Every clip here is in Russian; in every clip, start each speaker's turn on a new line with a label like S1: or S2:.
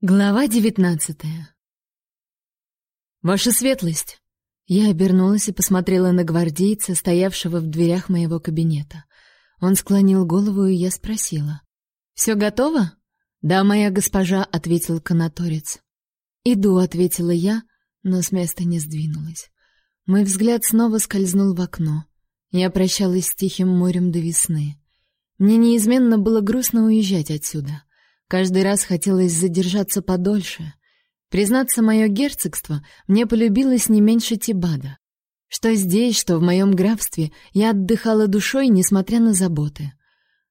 S1: Глава девятнадцатая. Ваша светлость. Я обернулась и посмотрела на гвардейца, стоявшего в дверях моего кабинета. Он склонил голову, и я спросила: «Все готово?" "Да, моя госпожа", ответил канаторец. "Иду", ответила я, но с места не сдвинулась. Мой взгляд снова скользнул в окно. Я прощалась с тихим морем до весны. Мне неизменно было грустно уезжать отсюда. Каждый раз хотелось задержаться подольше. Признаться, мое герцогство мне полюбилось не меньше Тибада. Что здесь, что в моем графстве, я отдыхала душой, несмотря на заботы.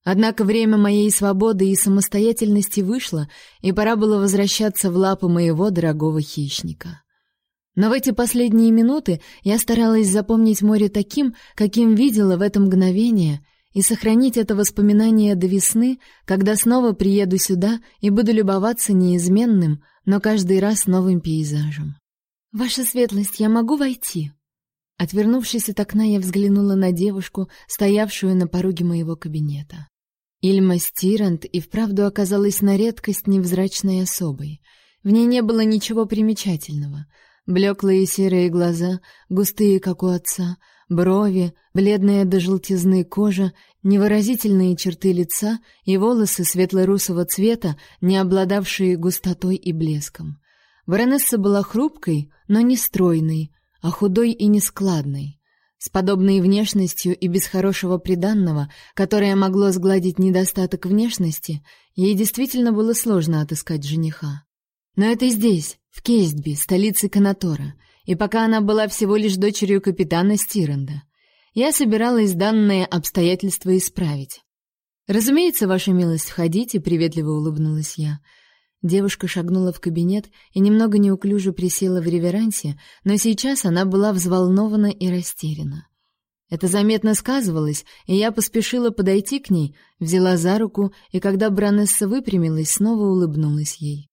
S1: Однако время моей свободы и самостоятельности вышло, и пора было возвращаться в лапы моего дорогого хищника. Но в эти последние минуты я старалась запомнить море таким, каким видела в это мгновение — и сохранить это воспоминание до весны, когда снова приеду сюда и буду любоваться неизменным, но каждый раз новым пейзажем. Ваша светлость, я могу войти? Отвернувшись от окна, я взглянула на девушку, стоявшую на пороге моего кабинета. Ильма Стирант и вправду оказалась на редкость невзрачной особой. В ней не было ничего примечательного. Блеклые серые глаза, густые, как у отца, брови, бледная до желтизны кожа, невыразительные черты лица и волосы светло-русого цвета, не обладавшие густотой и блеском. Баронесса была хрупкой, но не стройной, а худой и нескладной. С подобной внешностью и без хорошего приданного, которое могло сгладить недостаток внешности, ей действительно было сложно отыскать жениха. Но это здесь, в Кейстби, столице Канатора — и пока она была всего лишь дочерью капитана Стиренда. Я собиралась данные обстоятельства исправить. «Разумеется, ваша милость, входите», — приветливо улыбнулась я. Девушка шагнула в кабинет и немного неуклюже присела в реверансе, но сейчас она была взволнована и растеряна. Это заметно сказывалось, и я поспешила подойти к ней, взяла за руку, и когда Бранесса выпрямилась, снова улыбнулась ей.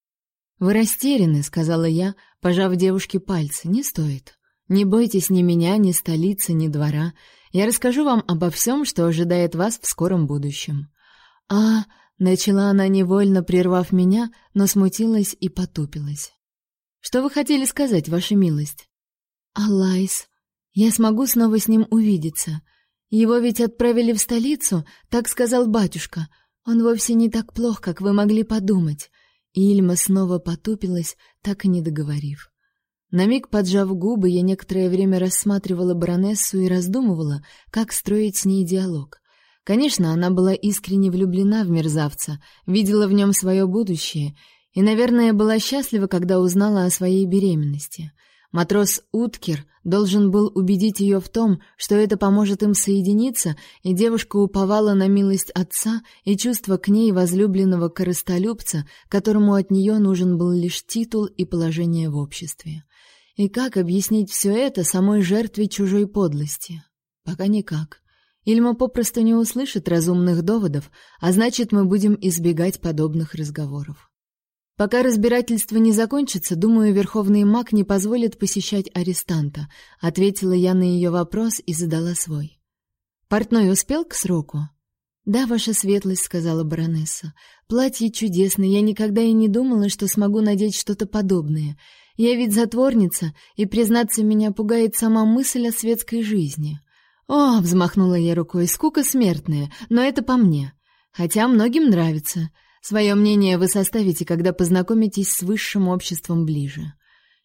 S1: «Вы растеряны», — сказала я, пожав девушке пальцы. «Не стоит. Не бойтесь ни меня, ни столицы, ни двора. Я расскажу вам обо всем, что ожидает вас в скором будущем». «А...» — начала она невольно, прервав меня, но смутилась и потупилась. «Что вы хотели сказать, ваша милость?» «Алайс. Я смогу снова с ним увидеться. Его ведь отправили в столицу, так сказал батюшка. Он вовсе не так плох, как вы могли подумать. Ильма снова потупилась, так и не договорив. На миг поджав губы, я некоторое время рассматривала баронессу и раздумывала, как строить с ней диалог. Конечно, она была искренне влюблена в мерзавца, видела в нем свое будущее и, наверное, была счастлива, когда узнала о своей беременности. Матрос Уткер должен был убедить ее в том, что это поможет им соединиться, и девушка уповала на милость отца и чувство к ней возлюбленного корыстолюбца, которому от нее нужен был лишь титул и положение в обществе. И как объяснить все это самой жертве чужой подлости? Пока никак. Ильма попросту не услышит разумных доводов, а значит, мы будем избегать подобных разговоров. Пока разбирательство не закончится, думаю, верховный маг не позволит посещать арестанта, ответила я на ее вопрос и задала свой. Портной успел к сроку? Да, ваша светлость, сказала баронесса. Платье чудесное, я никогда и не думала, что смогу надеть что-то подобное. Я ведь затворница, и признаться, меня пугает сама мысль о светской жизни. О, взмахнула я рукой, скука смертная, но это по мне. Хотя многим нравится. Свое мнение вы составите, когда познакомитесь с высшим обществом ближе.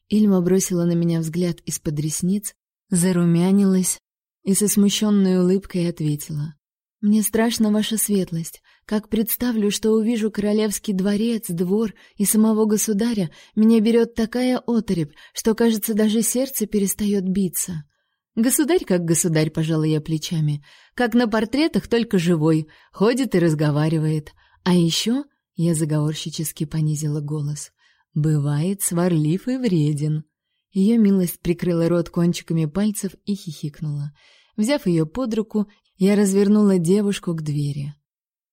S1: Ильма бросила на меня взгляд из-под ресниц, зарумянилась и со смущенной улыбкой ответила: "Мне страшно ваша светлость. Как представлю, что увижу королевский дворец, двор и самого государя, меня берет такая оторопь, что, кажется, даже сердце перестает биться". Государь как государь, пожала я плечами, как на портретах, только живой, ходит и разговаривает. А еще, я заговорщически понизила голос, бывает сварлив и вреден. Ее милость прикрыла рот кончиками пальцев и хихикнула. Взяв ее под руку, я развернула девушку к двери.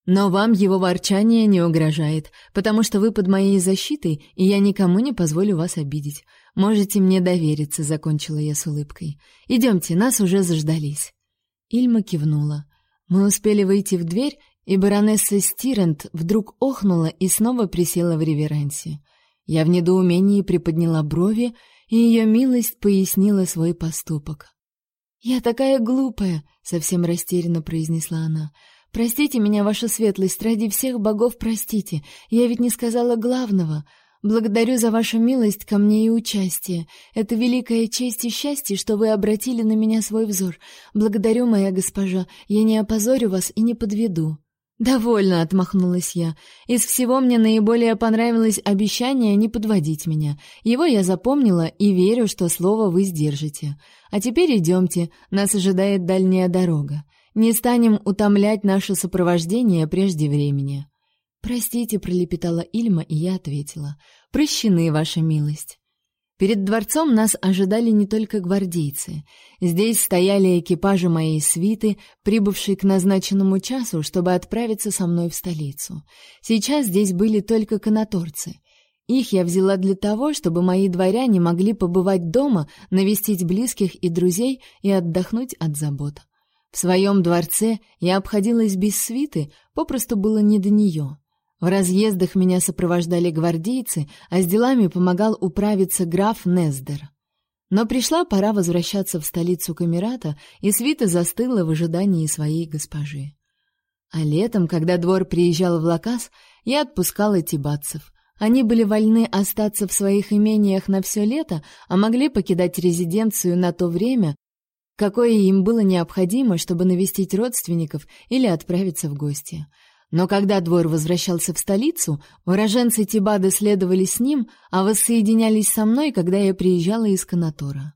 S1: Но вам его ворчание не угрожает, потому что вы под моей защитой, и я никому не позволю вас обидеть. Можете мне довериться, закончила я с улыбкой. Идемте, нас уже заждались. Ильма кивнула. Мы успели выйти в дверь, и баронесса Стирент вдруг охнула и снова присела в реверансе. Я в недоумении приподняла брови, и ее милость пояснила свой поступок. «Я такая глупая», — совсем растерянно произнесла она. «Простите меня, ваша светлость, ради всех богов простите. Я ведь не сказала главного. Благодарю за вашу милость ко мне и участие. Это великая честь и счастье, что вы обратили на меня свой взор. Благодарю, моя госпожа. Я не опозорю вас и не подведу». «Довольно», — отмахнулась я. «Из всего мне наиболее понравилось обещание не подводить меня. Его я запомнила и верю, что слово вы сдержите. А теперь идемте, нас ожидает дальняя дорога. Не станем утомлять наше сопровождение прежде времени». «Простите», — пролепетала Ильма, и я ответила. «Прощены, ваша милость». Перед дворцом нас ожидали не только гвардейцы. Здесь стояли экипажи моей свиты, прибывшие к назначенному часу, чтобы отправиться со мной в столицу. Сейчас здесь были только канаторцы. Их я взяла для того, чтобы мои дворяне могли побывать дома, навестить близких и друзей и отдохнуть от забот. В своем дворце я обходилась без свиты, попросту было не до нее. В разъездах меня сопровождали гвардейцы, а с делами помогал управиться граф Нездер. Но пришла пора возвращаться в столицу Камерата, и свита застыла в ожидании своей госпожи. А летом, когда двор приезжал в Лакас, я отпускала тибатцев. Они были вольны остаться в своих имениях на все лето, а могли покидать резиденцию на то время, какое им было необходимо, чтобы навестить родственников или отправиться в гости. Но когда двор возвращался в столицу, уроженцы Тибады следовали с ним, а воссоединялись со мной, когда я приезжала из Канатора.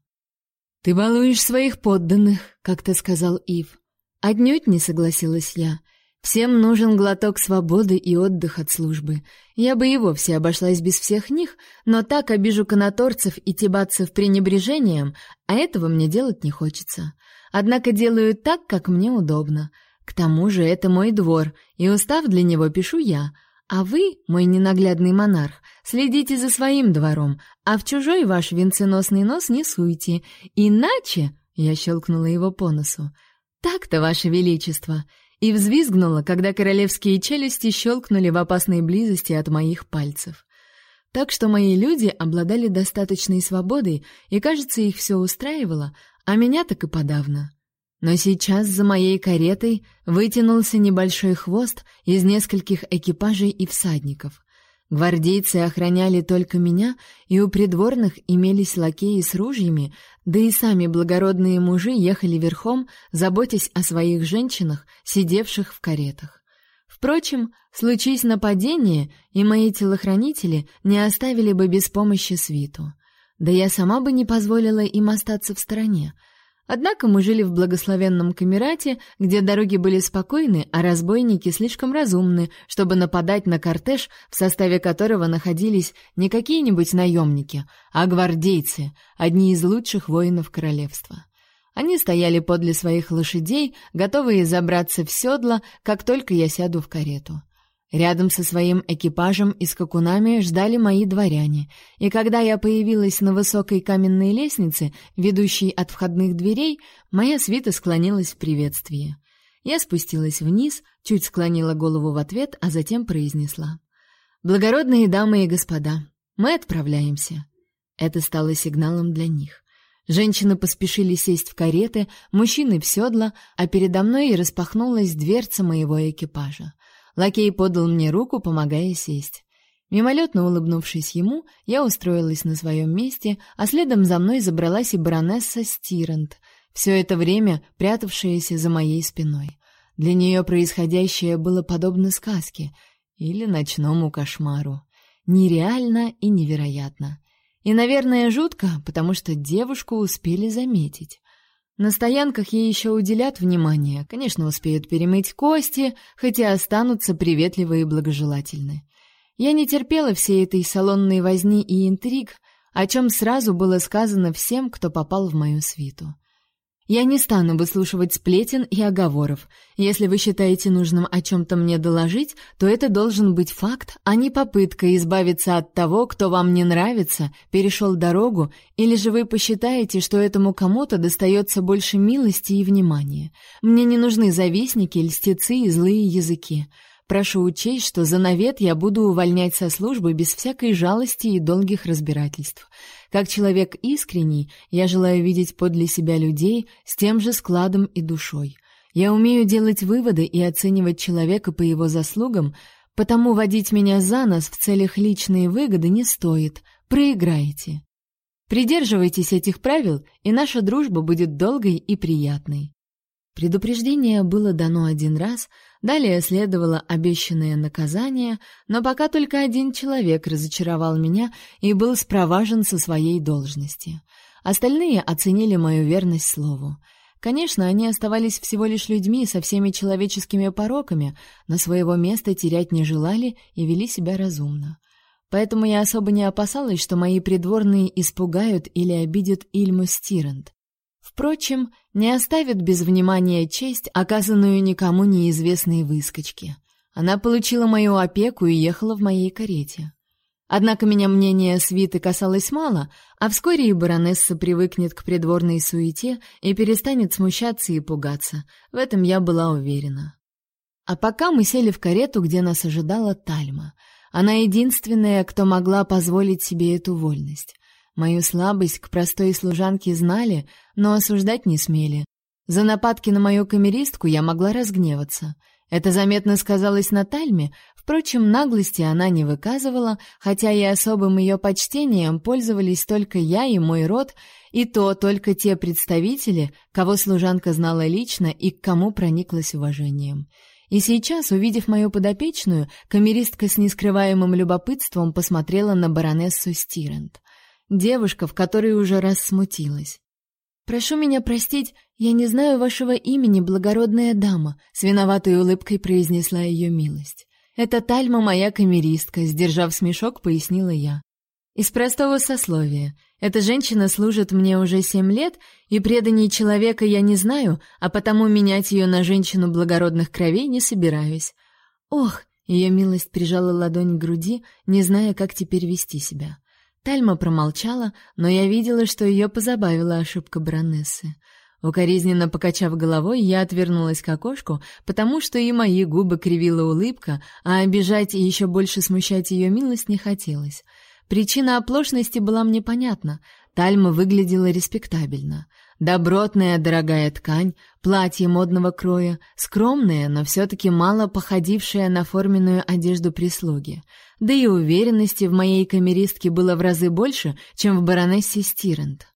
S1: «Ты балуешь своих подданных», — как-то сказал Ив. «Отнюдь не согласилась я. Всем нужен глоток свободы и отдых от службы. Я бы и вовсе обошлась без всех них, но так обижу канаторцев и тибатцев пренебрежением, а этого мне делать не хочется. Однако делаю так, как мне удобно». К тому же это мой двор, и устав для него пишу я. А вы, мой ненаглядный монарх, следите за своим двором, а в чужой ваш венценосный нос не суйте, иначе...» Я щелкнула его по носу. «Так-то, ваше величество!» И взвизгнула, когда королевские челюсти щелкнули в опасной близости от моих пальцев. Так что мои люди обладали достаточной свободой, и, кажется, их все устраивало, а меня так и подавно. Но сейчас за моей каретой вытянулся небольшой хвост из нескольких экипажей и всадников. Гвардейцы охраняли только меня, и у придворных имелись лакеи с ружьями, да и сами благородные мужи ехали верхом, заботясь о своих женщинах, сидевших в каретах. Впрочем, случись нападение, и мои телохранители не оставили бы без помощи свиту. Да я сама бы не позволила им остаться в стороне — Однако мы жили в благословенном Камерате, где дороги были спокойны, а разбойники слишком разумны, чтобы нападать на кортеж, в составе которого находились не какие-нибудь наемники, а гвардейцы, одни из лучших воинов королевства. Они стояли подле своих лошадей, готовые забраться в седло, как только я сяду в карету. Рядом со своим экипажем и скакунами ждали мои дворяне, и когда я появилась на высокой каменной лестнице, ведущей от входных дверей, моя свита склонилась в приветствии. Я спустилась вниз, чуть склонила голову в ответ, а затем произнесла: "Благородные дамы и господа, мы отправляемся". Это стало сигналом для них. Женщины поспешили сесть в кареты, мужчины в седла, а передо мной распахнулась дверца моего экипажа. Лакей подал мне руку, помогая сесть. Мимолетно улыбнувшись ему, я устроилась на своем месте, а следом за мной забралась и баронесса Стирант, все это время прятавшаяся за моей спиной. Для нее происходящее было подобно сказке или ночному кошмару. Нереально и невероятно. И, наверное, жутко, потому что девушку успели заметить. На стоянках ей еще уделят внимание, конечно, успеют перемыть кости, хотя останутся приветливы и благожелательны. Я не терпела всей этой салонной возни и интриг, о чем сразу было сказано всем, кто попал в мою свиту. Я не стану выслушивать сплетен и оговоров. Если вы считаете нужным о чем-то мне доложить, то это должен быть факт, а не попытка избавиться от того, кто вам не нравится, перешел дорогу, или же вы посчитаете, что этому кому-то достается больше милости и внимания. Мне не нужны завистники, льстецы и злые языки. прошу учесть, что за навет я буду увольнять со службы без всякой жалости и долгих разбирательств. Как человек искренний, я желаю видеть подле себя людей с тем же складом и душой. Я умею делать выводы и оценивать человека по его заслугам, потому водить меня за нос в целях личной выгоды не стоит. Проиграете. Придерживайтесь этих правил, и наша дружба будет долгой и приятной. Предупреждение было дано один раз, далее следовало обещанное наказание, но пока только один человек разочаровал меня и был спроважен со своей должности. Остальные оценили мою верность слову. Конечно, они оставались всего лишь людьми со всеми человеческими пороками, но своего места терять не желали и вели себя разумно. Поэтому я особо не опасалась, что мои придворные испугают или обидят Ильму Стирент. Впрочем, не оставят без внимания честь, оказанную никому неизвестной выскочке. Она получила мою опеку и ехала в моей карете. Однако меня мнение свиты касалось мало, а вскоре и баронесса привыкнет к придворной суете и перестанет смущаться и пугаться. В этом я была уверена. А пока мы сели в карету, где нас ожидала Тальма. Она единственная, кто могла позволить себе эту вольность. Мою слабость к простой служанке знали, но осуждать не смели. За нападки на мою камеристку я могла разгневаться. Это заметно сказалось на Тальме, Впрочем, наглости она не выказывала, хотя и особым ее почтением пользовались только я и мой род, и то только те представители, кого служанка знала лично и к кому прониклась уважением. И сейчас, увидев мою подопечную, камеристка с нескрываемым любопытством посмотрела на баронессу Стирент. Девушка, в которой уже раз смутилась. «Прошу меня простить, я не знаю вашего имени, благородная дама», — с виноватой улыбкой произнесла ее милость. «Это Тальма моя камеристка», — сдержав смешок, пояснила я. «Из простого сословия. Эта женщина служит мне уже семь лет, и преданий человека я не знаю, а потому менять ее на женщину благородных кровей не собираюсь». «Ох!» — ее милость прижала ладонь к груди, не зная, как теперь вести себя. Тальма промолчала, но я видела, что ее позабавила ошибка баронессы. Укоризненно покачав головой, я отвернулась к окошку, потому что и мои губы кривила улыбка, а обижать и еще больше смущать ее милость не хотелось. Причина оплошности была мне понятна. Тальма выглядела респектабельно. Добротная дорогая ткань, платье модного кроя, скромное, но все-таки мало походившее на форменную одежду прислуги. Да и уверенности в моей камеристке было в разы больше, чем в баронессе Стирент.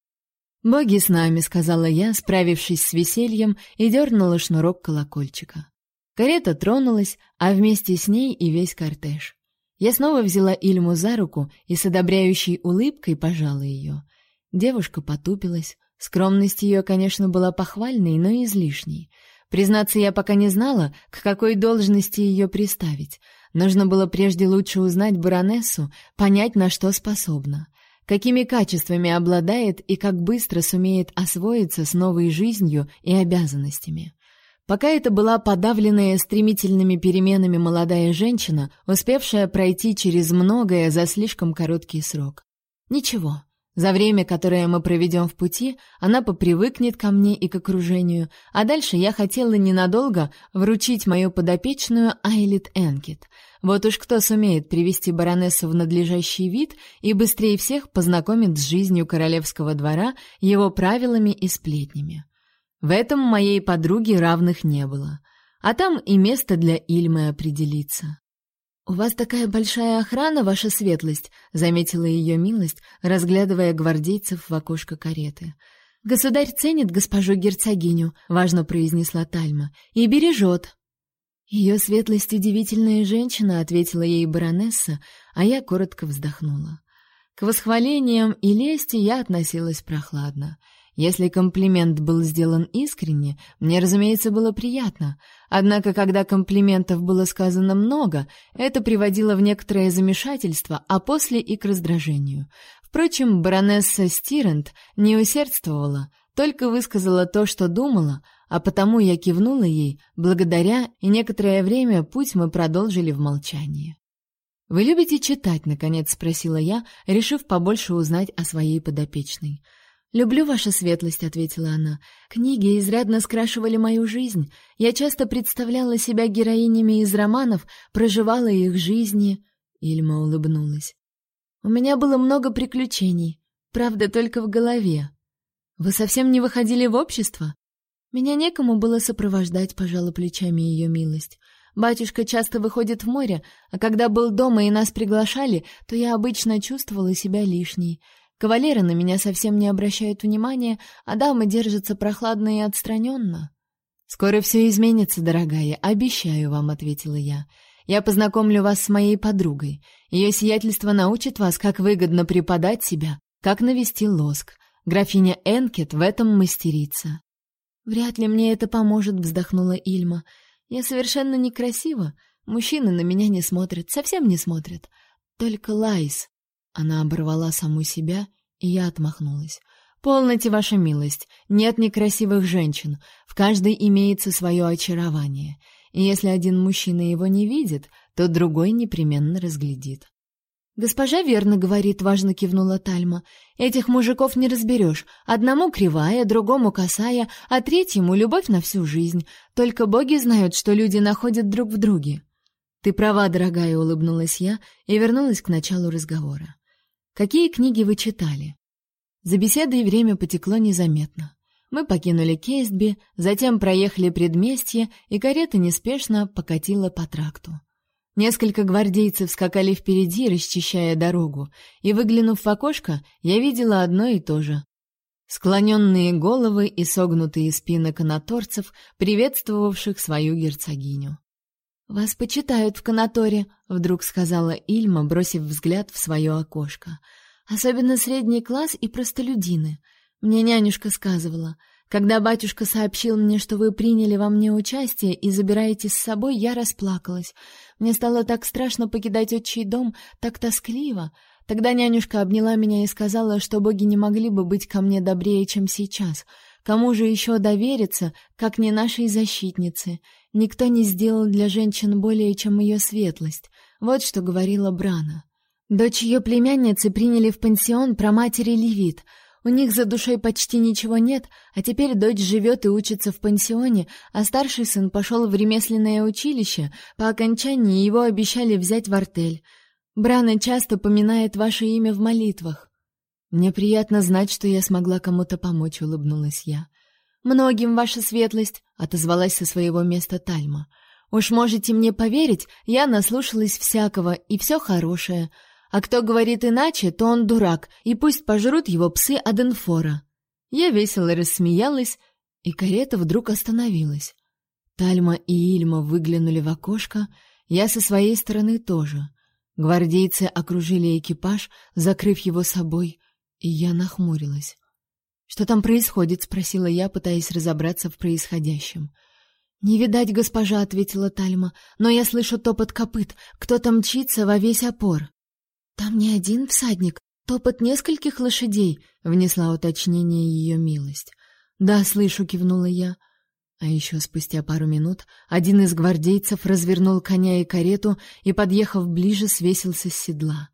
S1: «Боги с нами», — сказала я, справившись с весельем, и дернула шнурок колокольчика. Карета тронулась, а вместе с ней и весь кортеж. Я снова взяла Ильму за руку и с одобряющей улыбкой пожала ее. Девушка потупилась. Скромность ее, конечно, была похвальной, но излишней. Признаться, я пока не знала, к какой должности ее приставить. Нужно было прежде лучше узнать баронессу, понять, на что способна какими качествами обладает и как быстро сумеет освоиться с новой жизнью и обязанностями. Пока это была подавленная стремительными переменами молодая женщина, успевшая пройти через многое за слишком короткий срок. Ничего, за время, которое мы проведем в пути, она попривыкнет ко мне и к окружению, а дальше я хотела ненадолго вручить мою подопечную Айлит Энкет — вот уж кто сумеет привести баронессу в надлежащий вид и быстрее всех познакомит с жизнью королевского двора, его правилами и сплетнями. В этом моей подруге равных не было. А там и место для Ильмы определиться. «У вас такая большая охрана, ваша светлость», — заметила ее милость, разглядывая гвардейцев в окошко кареты. «Государь ценит госпожу герцогиню», — важно произнесла Тальма, — «и бережет». Ее светлость удивительная женщина, ответила ей баронесса, а я коротко вздохнула. К восхвалениям и лести я относилась прохладно. Если комплимент был сделан искренне, мне, разумеется, было приятно. Однако, когда комплиментов было сказано много, это приводило в некоторое замешательство, а после и к раздражению. Впрочем, баронесса Стирент не усердствовала, только высказала то, что думала, а потому я кивнула ей, благодаря, и некоторое время путь мы продолжили в молчании. «Вы любите читать?» — наконец спросила я, решив побольше узнать о своей подопечной. «Люблю ваша светлость», — ответила она. «Книги изрядно скрашивали мою жизнь. Я часто представляла себя героинями из романов, проживала их жизни». Ильма улыбнулась. «У меня было много приключений, правда, только в голове. Вы совсем не выходили в общество?» «Меня некому было сопровождать», — пожала плечами ее милость. «Батюшка часто выходит в море, а когда был дома и нас приглашали, то я обычно чувствовала себя лишней». Кавалеры на меня совсем не обращают внимания, а дамы держатся прохладно и отстраненно. «Скоро все изменится, дорогая, обещаю вам», — ответила я. «Я познакомлю вас с моей подругой. Ее сиятельство научит вас, как выгодно преподать себя, как навести лоск. Графиня Энкет в этом мастерица». «Вряд ли мне это поможет», — вздохнула Ильма. «Я совершенно некрасива. Мужчины на меня не смотрят, совсем не смотрят. Только Лайс. Она оборвала саму себя, и я отмахнулась. «Полноте, ваша милость, нет некрасивых женщин, в каждой имеется свое очарование, и если один мужчина его не видит, то другой непременно разглядит». «Госпожа верно говорит», — важно кивнула Тальма. «Этих мужиков не разберешь. Одному кривая, другому косая, а третьему любовь на всю жизнь. Только боги знают, что люди находят друг в друге». «Ты права, дорогая», — улыбнулась я и вернулась к началу разговора. Какие книги вы читали? За беседой время потекло незаметно. Мы покинули Кейстби, затем проехали предместье, и карета неспешно покатила по тракту. Несколько гвардейцев скакали впереди, расчищая дорогу, и, выглянув в окошко, я видела одно и то же. Склоненные головы и согнутые спины канаторцев, приветствовавших свою герцогиню. «Вас почитают в канаторе», — вдруг сказала Ильма, бросив взгляд в свое окошко. «Особенно средний класс и простолюдины. Мне нянюшка сказывала. Когда батюшка сообщил мне, что вы приняли во мне участие и забираете с собой, я расплакалась. Мне стало так страшно покидать отчий дом, так тоскливо. Тогда нянюшка обняла меня и сказала, что боги не могли бы быть ко мне добрее, чем сейчас». Кому же еще довериться, как не нашей защитнице? Никто не сделал для женщин более, чем ее светлость. Вот что говорила Брана. Дочь ее племянницы приняли в пансион про матери Левит. У них за душой почти ничего нет, а теперь дочь живет и учится в пансионе, а старший сын пошел в ремесленное училище. По окончании его обещали взять в артель. Брана часто поминает ваше имя в молитвах. Мне приятно знать, что я смогла кому-то помочь, улыбнулась я. Многим, ваша светлость, отозвалась со своего места Тальма. Уж можете мне поверить, я наслушалась всякого, и все хорошее. А кто говорит иначе, то он дурак, и пусть пожрут его псы Аденфора. Я весело рассмеялась, и карета вдруг остановилась. Тальма и Ильма выглянули в окошко, я со своей стороны тоже. Гвардейцы окружили экипаж, закрыв его собой. И я нахмурилась. «Что там происходит?» — спросила я, пытаясь разобраться в происходящем. «Не видать, госпожа», — ответила Тальма, — «но я слышу топот копыт. Кто-то мчится во весь опор». «Там не один всадник, топот нескольких лошадей», — внесла уточнение ее милость. «Да, слышу», — кивнула я. А еще спустя пару минут один из гвардейцев развернул коня и карету и, подъехав ближе, свесился с седла.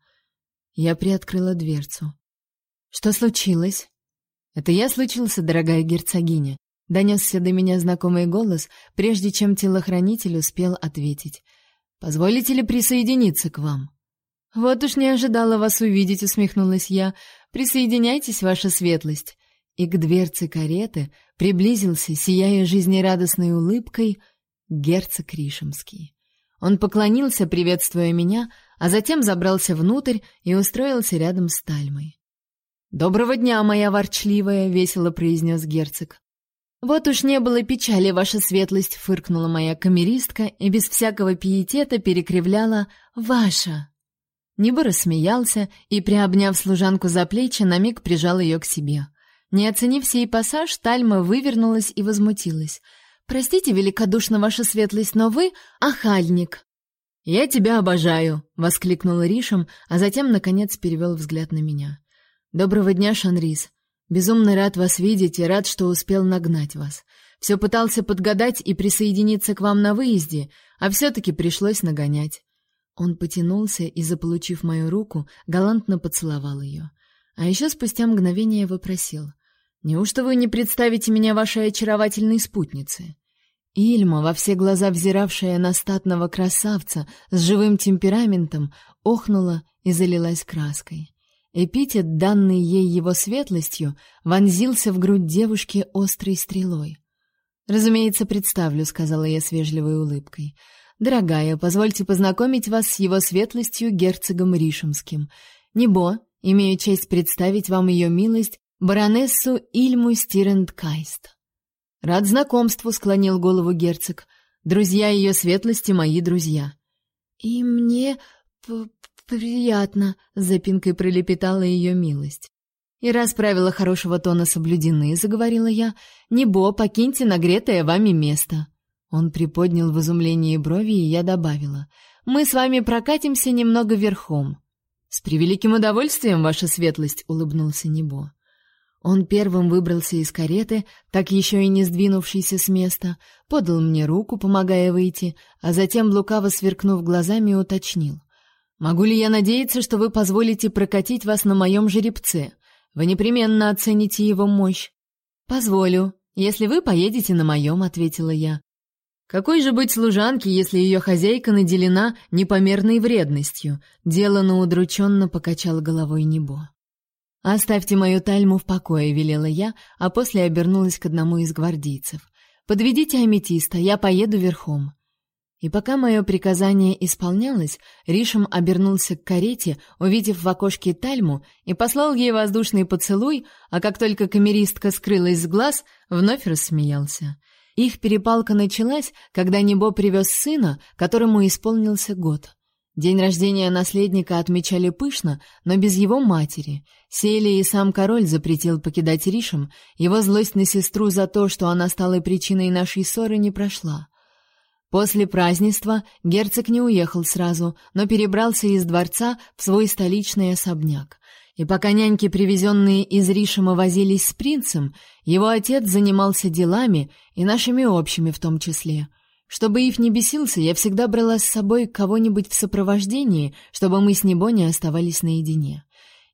S1: Я приоткрыла дверцу. Что случилось? Это я случился, дорогая герцогиня. Донесся до меня знакомый голос, прежде чем телохранитель успел ответить. Позволите ли присоединиться к вам? Вот уж не ожидала вас увидеть, усмехнулась я. Присоединяйтесь, ваша светлость. И к дверце кареты приблизился, сияя жизнерадостной улыбкой, герцог Ришемский. Он поклонился, приветствуя меня, а затем забрался внутрь и устроился рядом с Тальмой. «Доброго дня, моя ворчливая!» — весело произнес герцог. «Вот уж не было печали, ваша светлость!» — фыркнула моя камеристка и без всякого пиетета перекривляла «Ваша!». Небо рассмеялся и, приобняв служанку за плечи, на миг прижал ее к себе. Не оценив сей пассаж, Тальма вывернулась и возмутилась. «Простите великодушно, ваша светлость, но вы — ахальник!» «Я тебя обожаю!» — воскликнул Ришем, а затем, наконец, перевел взгляд на меня. Доброго дня, Шанрис. Безумно рад вас видеть и рад, что успел нагнать вас. Все пытался подгадать и присоединиться к вам на выезде, а все таки пришлось нагонять. Он потянулся и, заполучив мою руку, галантно поцеловал ее. А еще спустя мгновение вопросил: Неужто вы не представите меня вашей очаровательной спутнице? Ильма, во все глаза взиравшая на статного красавца с живым темпераментом, охнула и залилась краской. Эпитет, данный ей его светлостью, вонзился в грудь девушки острой стрелой. «Разумеется, представлю», — сказала я с вежливой улыбкой. «Дорогая, позвольте познакомить вас с его светлостью герцогом Ришемским. Небо, имею честь представить вам ее милость, баронессу Ильму Стирендкайст». «Рад знакомству», — склонил голову герцог. «Друзья ее светлости — мои друзья». «И мне приятно», — запинкой пролепетала ее милость. «И раз правила хорошего тона соблюдены», — заговорила я, — «небо, покиньте нагретое вами место». Он приподнял в изумлении брови, и я добавила, «Мы с вами прокатимся немного верхом». «С превеликим удовольствием, ваша светлость», — улыбнулся Небо. Он первым выбрался из кареты, так еще и не сдвинувшийся с места, подал мне руку, помогая выйти, а затем, лукаво сверкнув глазами, уточнил. «Могу ли я надеяться, что вы позволите прокатить вас на моем жеребце? Вы непременно оцените его мощь». «Позволю, если вы поедете на моем», — ответила я. «Какой же быть служанке, если ее хозяйка наделена непомерной вредностью?» Делано удрученно покачал головой Небо. «Оставьте мою тальму в покое», — велела я, а после обернулась к одному из гвардейцев. «Подведите аметиста, я поеду верхом». И пока мое приказание исполнялось, Ришем обернулся к карете, увидев в окошке тальму, и послал ей воздушный поцелуй, а как только камеристка скрылась с глаз, вновь рассмеялся. Их перепалка началась, когда Небо привез сына, которому исполнился год. День рождения наследника отмечали пышно, но без его матери. Сели и сам король запретил покидать Ришем, его злость на сестру за то, что она стала причиной нашей ссоры, не прошла. После празднества герцог не уехал сразу, но перебрался из дворца в свой столичный особняк. И пока няньки, привезенные из Ришима, возились с принцем, его отец занимался делами и нашими общими в том числе — чтобы Ив не бесился, я всегда брала с собой кого-нибудь в сопровождении, чтобы мы с Небо не оставались наедине.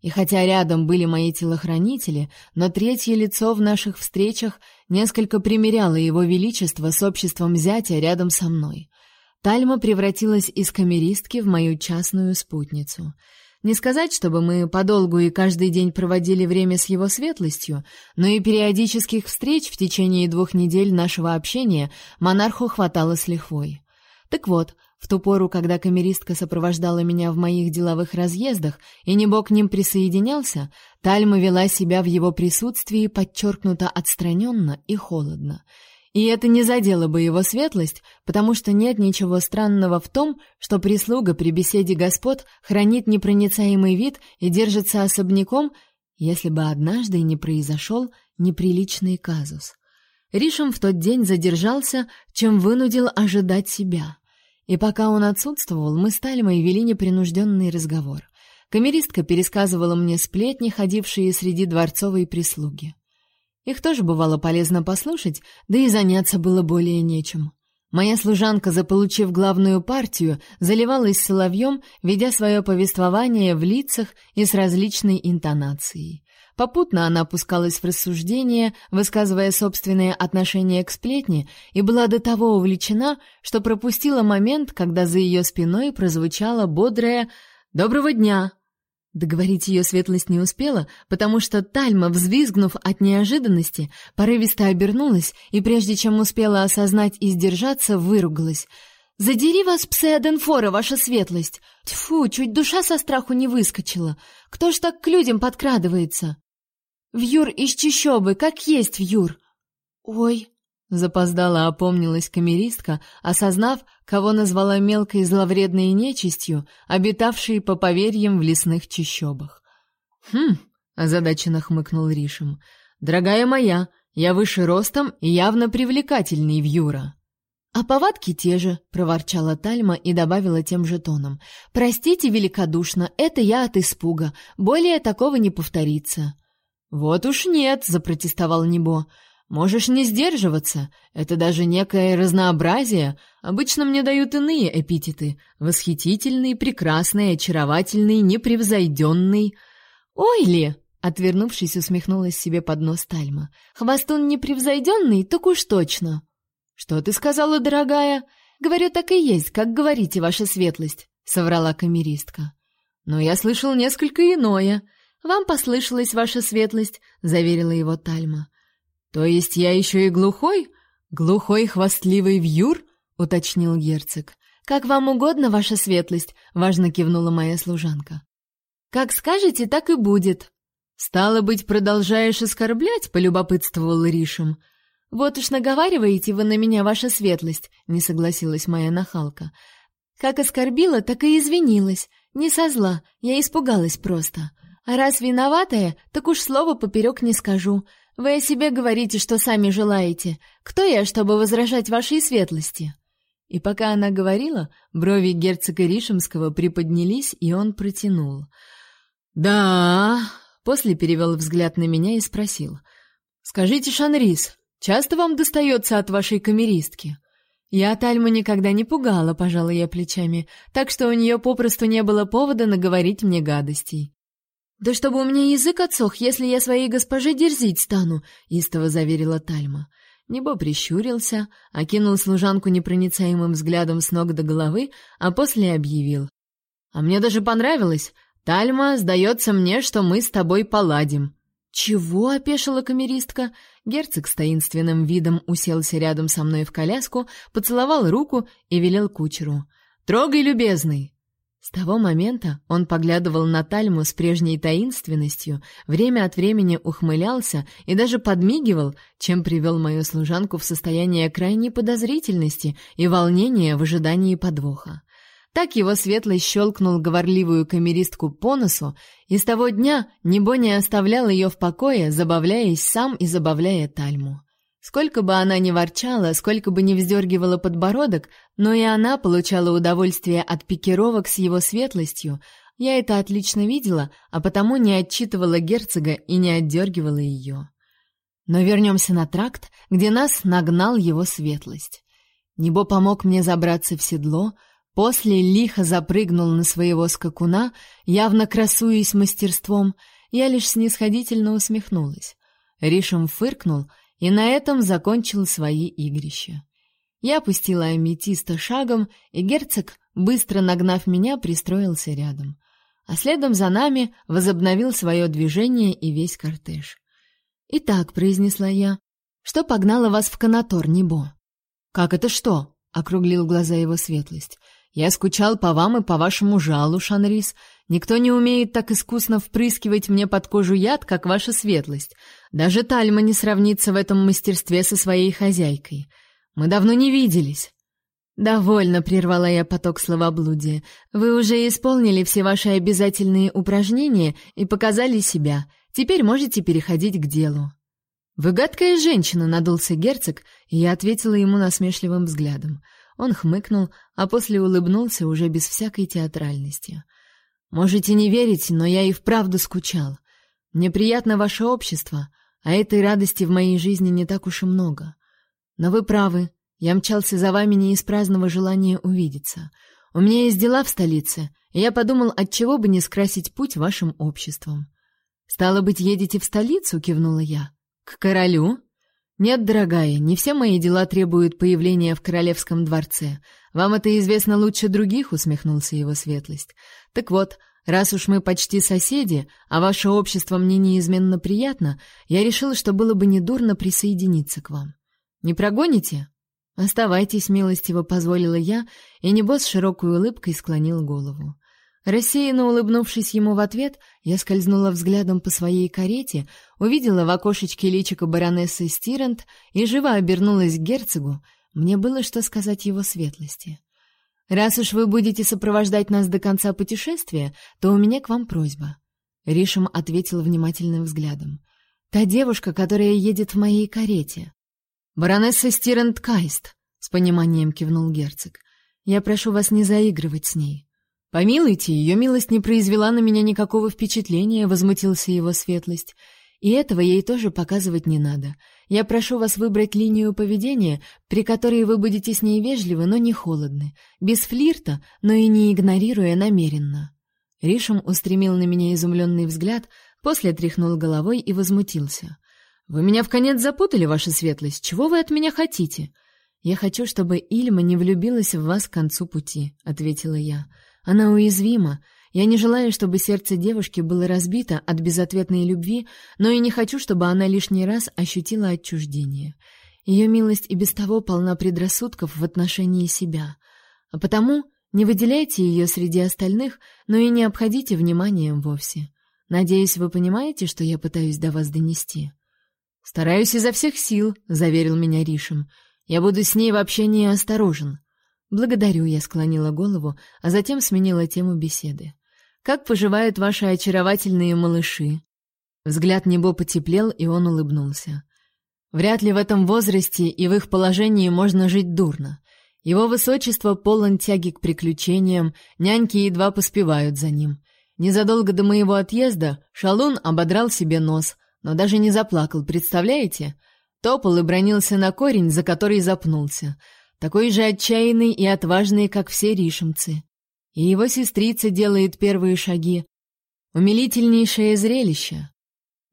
S1: И хотя рядом были мои телохранители, но третье лицо в наших встречах несколько примеряло его величество с обществом зятя рядом со мной. Тальма превратилась из камеристки в мою частную спутницу — не сказать, чтобы мы подолгу и каждый день проводили время с его светлостью, но и периодических встреч в течение двух недель нашего общения монарху хватало с лихвой. Так вот, в ту пору, когда камеристка сопровождала меня в моих деловых разъездах и небо к ним присоединялся, Тальма вела себя в его присутствии подчеркнуто отстраненно и холодно — и это не задело бы его светлость, потому что нет ничего странного в том, что прислуга при беседе господ хранит непроницаемый вид и держится особняком, если бы однажды не произошел неприличный казус. Ришем в тот день задержался, чем вынудил ожидать себя. И пока он отсутствовал, мы с Тальмой вели непринужденный разговор. Камеристка пересказывала мне сплетни, ходившие среди дворцовой прислуги. Их тоже бывало полезно послушать, да и заняться было более нечем. Моя служанка, заполучив главную партию, заливалась соловьем, ведя свое повествование в лицах и с различной интонацией. Попутно она опускалась в рассуждения, высказывая собственное отношение к сплетне, и была до того увлечена, что пропустила момент, когда за ее спиной прозвучало бодрое «Доброго дня!» Договорить ее светлость не успела, потому что Тальма, взвизгнув от неожиданности, порывисто обернулась и, прежде чем успела осознать и сдержаться, выругалась. «Задери вас, псеоденфора, ваша светлость! Тьфу, чуть душа со страху не выскочила! Кто ж так к людям подкрадывается?» «Вьюр из чищобы, как есть вьюр!» «Ой!» Запоздала опомнилась камеристка, осознав, кого назвала мелкой зловредной нечистью, обитавшей по поверьям в лесных чащобах. «Хм!» — озадаченно хмыкнул Ришем. «Дорогая моя, я выше ростом и явно привлекательней Вьюра». «А повадки те же», — проворчала Тальма и добавила тем же тоном. «Простите великодушно, это я от испуга. Более такого не повторится». «Вот уж нет», — запротестовал Небо. Можешь не сдерживаться. Это даже некое разнообразие. Обычно мне дают иные эпитеты: восхитительный, прекрасный, очаровательный, непревзойденный. Ой ли, Отвернувшись, усмехнулась себе под нос Тальма. «Хвостун непревзойденный, так уж точно!» «Что ты сказала, дорогая?» «Говорю, так и есть, как говорите, ваша светлость», — соврала камеристка. «Но я слышал несколько иное. Вам послышалось, ваша светлость», — заверила его Тальма. «То есть я еще и глухой? Глухой хвастливый вьюр?» — уточнил герцог. «Как вам угодно, ваша светлость», — важно кивнула моя служанка. «Как скажете, так и будет», «Стало быть, продолжаешь оскорблять?» — полюбопытствовал Ришем. «Вот уж наговариваете вы на меня, ваша светлость», — не согласилась моя нахалка. «Как оскорбила, так и извинилась. Не со зла, я испугалась просто. А раз виноватая, так уж слова поперек не скажу. Вы о себе говорите, что сами желаете. Кто я, чтобы возражать вашей светлости?» И пока она говорила, брови герцога Ришемского приподнялись, и он протянул. «Да, После перевел взгляд на меня и спросил. «Скажите, Шанрис, часто вам достается от вашей камеристки?» Я Тальму никогда не пугала, пожала я плечами, так что у нее попросту не было повода наговорить мне гадостей. «Да чтобы у меня язык отсох, если я своей госпоже дерзить стану», — истово заверила Тальма. Небо прищурился, окинул служанку непроницаемым взглядом с ног до головы, а после объявил. «А мне даже понравилось. Тальма, сдается мне, что мы с тобой поладим. Чего опешила камеристка? Герцог с таинственным видом уселся рядом со мной в коляску, поцеловал руку и велел кучеру: "Трогай, любезный". С того момента он поглядывал на Тальму с прежней таинственностью, время от времени ухмылялся и даже подмигивал, чем привел мою служанку в состояние крайней подозрительности и волнения в ожидании подвоха. Так его светлость щелкнул говорливую камеристку по носу, и с того дня Небо не оставлял ее в покое, забавляясь сам и забавляя Тальму. Сколько бы она ни ворчала, сколько бы ни вздергивала подбородок, но и она получала удовольствие от пикировок с его светлостью. Я это отлично видела, а потому не отчитывала герцога и не отдергивала ее. Но вернемся на тракт, где нас нагнал его светлость. Небо помог мне забраться в седло, После лихо запрыгнул на своего скакуна, явно красуясь мастерством, я лишь снисходительно усмехнулась. Ришем фыркнул и на этом закончил свои игрища. Я опустила аметиста шагом, и герцог, быстро нагнав меня, пристроился рядом. А следом за нами возобновил свое движение и весь кортеж. «Итак», — произнесла я, — «что погнало вас в канатор, Небо?» «Как это что?» — округлил глаза его светлость. Я скучал по вам и по вашему жалу, Шанрис. Никто не умеет так искусно впрыскивать мне под кожу яд, как ваша светлость. Даже Тальма не сравнится в этом мастерстве со своей хозяйкой. Мы давно не виделись. Довольно прервала я поток словоблудия. Вы уже исполнили все ваши обязательные упражнения и показали себя. Теперь можете переходить к делу. Вы гадкая женщина, надулся герцог, и я ответила ему насмешливым взглядом. Он хмыкнул, а после улыбнулся уже без всякой театральности. Можете не верить, но я и вправду скучал. Мне приятно ваше общество, а этой радости в моей жизни не так уж и много. Но вы правы, я мчался за вами не из праздного желания увидеться. У меня есть дела в столице, и я подумал, от чего бы не скрасить путь вашим обществом. Стало быть, едете в столицу, кивнула я. К королю? Нет, дорогая, не все мои дела требуют появления в королевском дворце. Вам это известно лучше других, усмехнулся его светлость. Так вот, раз уж мы почти соседи, а ваше общество мне неизменно приятно, я решила, что было бы недурно присоединиться к вам. Не прогоните? Оставайтесь, милостиво позволила я, и небо с широкой улыбкой склонил голову. Рассеянно улыбнувшись ему в ответ, я скользнула взглядом по своей карете, увидела в окошечке личико баронессы Стирант и живо обернулась к герцогу. Мне было что сказать его светлости. Раз уж вы будете сопровождать нас до конца путешествия, то у меня к вам просьба. Ришем ответил внимательным взглядом. Та девушка, которая едет в моей карете. Баронесса Стирант Кайст, с пониманием кивнул герцог. Я прошу вас не заигрывать с ней. Помилуйте, ее милость не произвела на меня никакого впечатления, возмутился его светлость. И этого ей тоже показывать не надо. Я прошу вас выбрать линию поведения, при которой вы будете с ней вежливы, но не холодны, без флирта, но и не игнорируя намеренно. Ришем устремил на меня изумленный взгляд, после тряхнул головой и возмутился. «Вы меня в конец запутали, ваша светлость. Чего вы от меня хотите?» «Я хочу, чтобы Ильма не влюбилась в вас к концу пути», — ответила я. «Она уязвима. Я не желаю, чтобы сердце девушки было разбито от безответной любви, но и не хочу, чтобы она лишний раз ощутила отчуждение. Ее милость и без того полна предрассудков в отношении себя. А потому не выделяйте ее среди остальных, но и не обходите вниманием вовсе. Надеюсь, вы понимаете, что я пытаюсь до вас донести. Стараюсь изо всех сил, заверил меня Ришем. Я буду с ней в общении осторожен. Благодарю, я склонила голову, а затем сменила тему беседы. Как поживают ваши очаровательные малыши? Взгляд Небо потеплел, и он улыбнулся. Вряд ли в этом возрасте и в их положении можно жить дурно. Его высочество полон тяги к приключениям, няньки едва поспевают за ним. Незадолго до моего отъезда Шалун ободрал себе нос, но даже не заплакал, представляете? Топал и бронился на корень, за который запнулся. Такой же отчаянный и отважный, как все ришемцы. И его сестрица делает первые шаги. Умилительнейшее зрелище.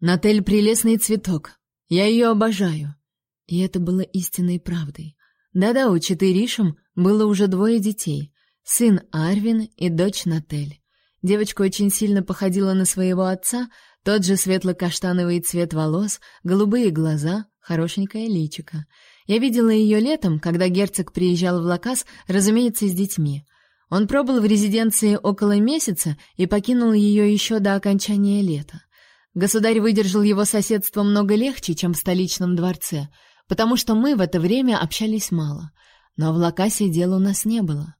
S1: Натель — прелестный цветок. Я ее обожаю. И это было истинной правдой. Да-да, у Четыришем было уже двое детей. Сын Арвин и дочь Натель. Девочка очень сильно походила на своего отца, тот же светло-каштановый цвет волос, голубые глаза, хорошенькое личико. Я видела ее летом, когда герцог приезжал в Лакас, разумеется, с детьми. Он пробыл в резиденции около месяца и покинул ее еще до окончания лета. Государь выдержал его соседство много легче, чем в столичном дворце — потому что мы в это время общались мало. Но в Лакасе дела у нас не было.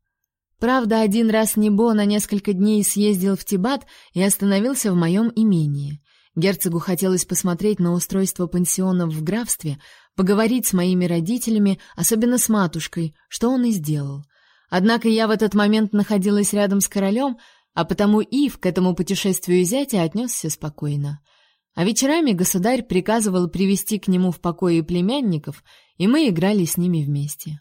S1: Правда, один раз Небо на несколько дней съездил в Тибат и остановился в моем имении. Герцогу хотелось посмотреть на устройство пансионов в графстве, поговорить с моими родителями, особенно с матушкой, что он и сделал. Однако я в этот момент находилась рядом с королем, а потому Ив к этому путешествию зятя отнесся спокойно. А вечерами государь приказывал привести к нему в покое племянников, и мы играли с ними вместе.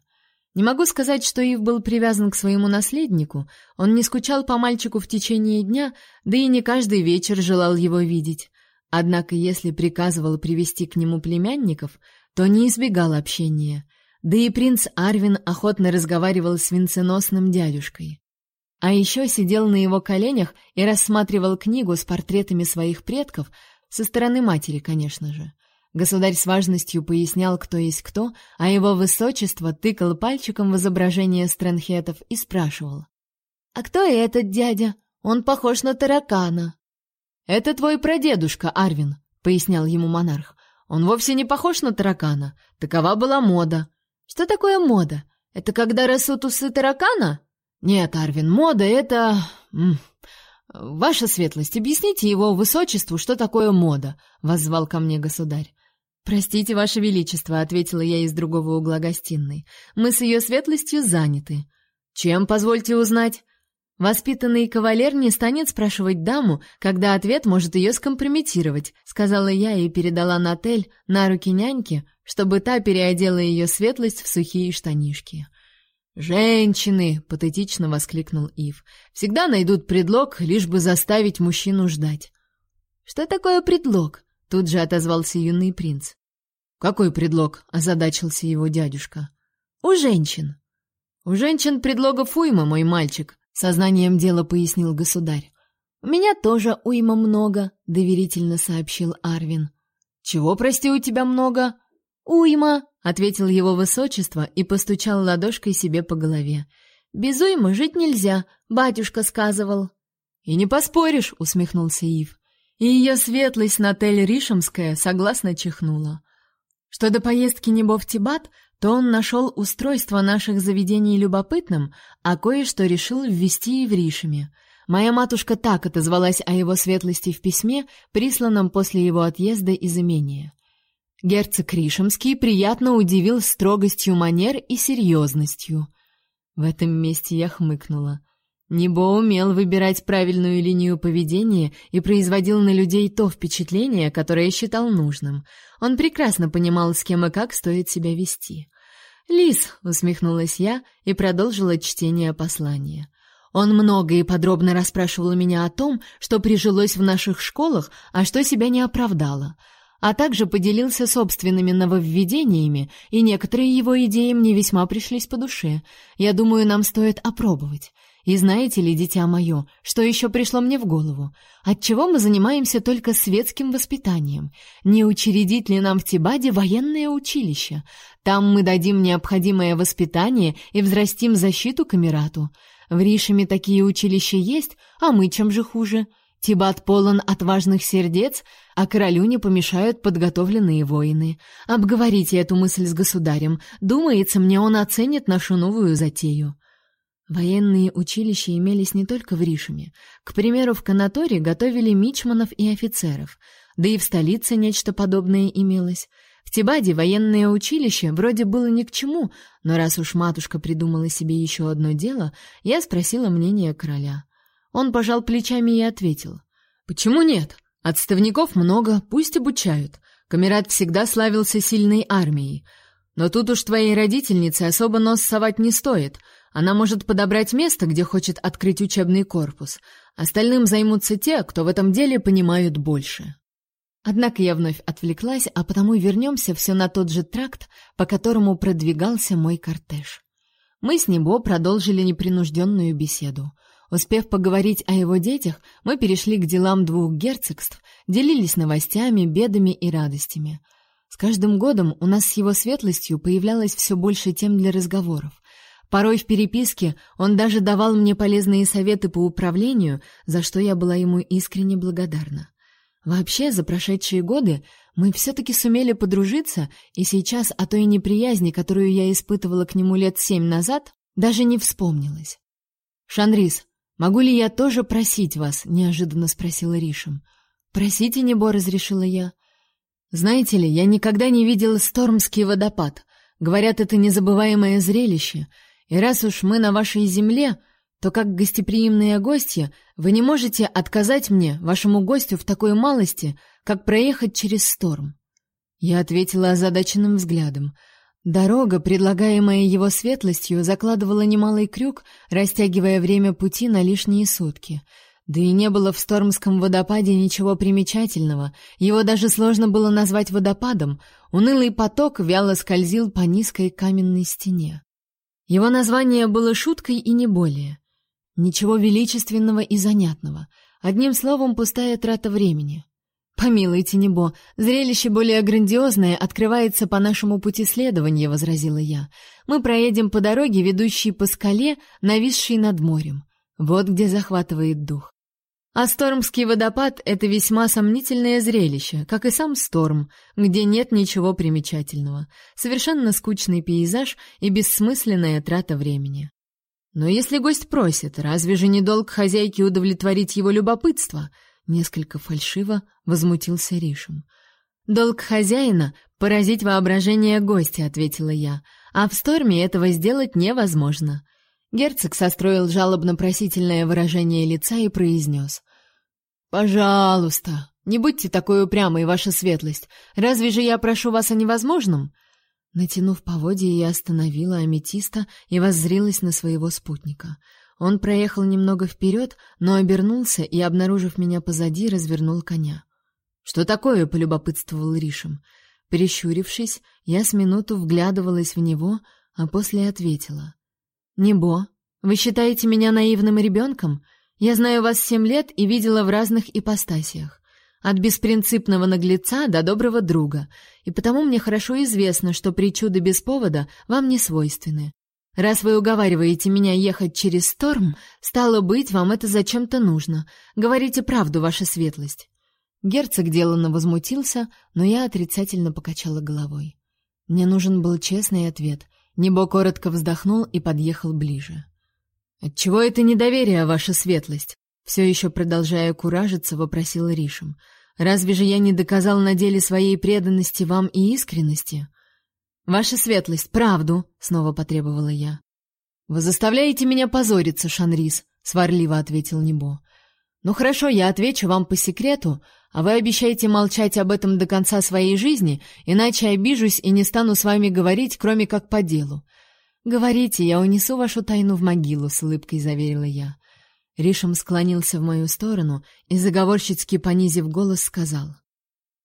S1: Не могу сказать, что Ив был привязан к своему наследнику, он не скучал по мальчику в течение дня, да и не каждый вечер желал его видеть. Однако, если приказывал привести к нему племянников, то не избегал общения. Да и принц Арвин охотно разговаривал с венценосным дядюшкой. А еще сидел на его коленях и рассматривал книгу с портретами своих предков, со стороны матери, конечно же. Государь с важностью пояснял, кто есть кто, а его высочество тыкал пальчиком в изображение Стрэнхетов и спрашивал. «А кто этот дядя? Он похож на таракана». «Это твой прадедушка, Арвин», — пояснял ему монарх. «Он вовсе не похож на таракана. Такова была мода». «Что такое мода? Это когда растут усы таракана?» «Нет, Арвин, мода — это... Ваша светлость, объясните его высочеству, что такое мода, воззвал ко мне государь. Простите, ваше величество, ответила я из другого угла гостиной. Мы с ее светлостью заняты. Чем, позвольте узнать? Воспитанный кавалер не станет спрашивать даму, когда ответ может ее скомпрометировать, сказала я и передала Натель на руки няньки, чтобы та переодела ее светлость в сухие штанишки. «Женщины!» — патетично воскликнул Ив. «Всегда найдут предлог, лишь бы заставить мужчину ждать». «Что такое предлог?» — тут же отозвался юный принц. «Какой предлог?» — озадачился его дядюшка. «У женщин». «У женщин предлогов уйма, мой мальчик», — сознанием дела пояснил государь. «У меня тоже уйма много», — доверительно сообщил Арвин. «Чего, прости, у тебя много?» «Уйма», — ответил его высочество и постучал ладошкой себе по голове. «Без уймы жить нельзя, батюшка сказывал». «И не поспоришь», — усмехнулся Ив. И ее светлость Натель Ришемская согласно чихнула. Что до поездки Небо в Тибат, то он нашел устройство наших заведений любопытным, а кое-что решил ввести и в Ришеме. Моя матушка так отозвалась о его светлости в письме, присланном после его отъезда из имения. Герцог Ришемский приятно удивил строгостью манер и серьезностью. В этом месте я хмыкнула. Небо умел выбирать правильную линию поведения и производил на людей то впечатление, которое считал нужным. Он прекрасно понимал, с кем и как стоит себя вести. «Лис», — усмехнулась я и продолжила чтение послания. Он много и подробно расспрашивал меня о том, что прижилось в наших школах, а что себя не оправдало, а также поделился собственными нововведениями, и некоторые его идеи мне весьма пришлись по душе. Я думаю, нам стоит опробовать. И знаете ли, дитя мое, что еще пришло мне в голову? Отчего мы занимаемся только светским воспитанием? Не учредить ли нам в Тибаде военное училище? Там мы дадим необходимое воспитание и взрастим защиту к Эмирату. В Ришами такие училища есть, а мы чем же хуже? Тибат полон отважных сердец, а королю не помешают подготовленные воины. Обговорите эту мысль с государем. Думается, мне он оценит нашу новую затею. Военные училища имелись не только в Ришеме. К примеру, в Канаторе готовили мичманов и офицеров, да и в столице нечто подобное имелось. В Тибаде военное училище вроде было ни к чему, но раз уж матушка придумала себе еще одно дело, я спросила мнение короля. Он пожал плечами и ответил: "Почему нет? Отставников много, пусть обучают. Камерат всегда славился сильной армией. Но тут уж твоей родительнице особо нос совать не стоит. Она может подобрать место, где хочет открыть учебный корпус. Остальным займутся те, кто в этом деле понимают больше. Однако я вновь отвлеклась, а потому вернемся все на тот же тракт, по которому продвигался мой кортеж. Мы с Небо продолжили непринужденную беседу. Успев поговорить о его детях, мы перешли к делам двух герцогств, делились новостями, бедами и радостями. С каждым годом у нас с его светлостью появлялось все больше тем для разговоров. Порой в переписке он даже давал мне полезные советы по управлению, за что я была ему искренне благодарна. Вообще, за прошедшие годы мы все-таки сумели подружиться, и сейчас о той неприязни, которую я испытывала к нему лет семь назад, даже не вспомнилась. «Шанрис, могу ли я тоже просить вас?» — неожиданно спросила Ришем. «Просите, небо», — разрешила я. «Знаете ли, я никогда не видела Стормский водопад. Говорят, это незабываемое зрелище — и раз уж мы на вашей земле, то как гостеприимные гости, вы не можете отказать мне, вашему гостю, в такой малости, как проехать через сторм. Я ответила озадаченным взглядом. Дорога, предлагаемая его светлостью, закладывала немалый крюк, растягивая время пути на лишние сутки. Да и не было в Стормском водопаде ничего примечательного. Его даже сложно было назвать водопадом. Унылый поток вяло скользил по низкой каменной стене. Его название было шуткой и не более. Ничего величественного и занятного. Одним словом, пустая трата времени. Помилуйте, небо, зрелище более грандиозное открывается по нашему пути следования, возразила я. Мы проедем по дороге, ведущей по скале, нависшей над морем. Вот где захватывает дух. А Стормский водопад — это весьма сомнительное зрелище, как и сам Сторм, где нет ничего примечательного. Совершенно скучный пейзаж и бессмысленная трата времени. Но если гость просит, разве же не долг хозяйки удовлетворить его любопытство? Несколько фальшиво возмутился Ришем. Долг хозяина — поразить воображение гостя, ответила я, а в Сторме этого сделать невозможно. Герцог состроил жалобно-просительное выражение лица и произнес. «Пожалуйста, не будьте такой упрямой, ваша светлость. Разве же я прошу вас о невозможном?» Натянув поводья, я остановила аметиста и воззрилась на своего спутника. Он проехал немного вперед, но обернулся и, обнаружив меня позади, развернул коня. «Что такое?» — полюбопытствовал Ришем. Прищурившись, я с минуту вглядывалась в него, а после ответила. «Небо, вы считаете меня наивным ребенком? Я знаю вас семь лет и видела в разных ипостасиях. От беспринципного наглеца до доброго друга, и потому мне хорошо известно, что причуды без повода вам не свойственны. Раз вы уговариваете меня ехать через сторм, стало быть, вам это зачем-то нужно. Говорите правду, ваша светлость». Герцог деланно возмутился, но я отрицательно покачала головой. Мне нужен был честный ответ, Небо коротко вздохнул и подъехал ближе. «Отчего это недоверие, ваша светлость?» Все еще продолжая куражиться, вопросил Ришем. «Разве же я не доказал на деле своей преданности вам и искренности?» «Ваша светлость, правду!» — снова потребовала я. «Вы заставляете меня позориться, Шанрис», — сварливо ответил Небо. «Ну хорошо, я отвечу вам по секрету, а вы обещаете молчать об этом до конца своей жизни, иначе обижусь и не стану с вами говорить, кроме как по делу. Говорите, я унесу вашу тайну в могилу, с улыбкой заверила я. Ришем склонился в мою сторону и, заговорщицки понизив голос, сказал.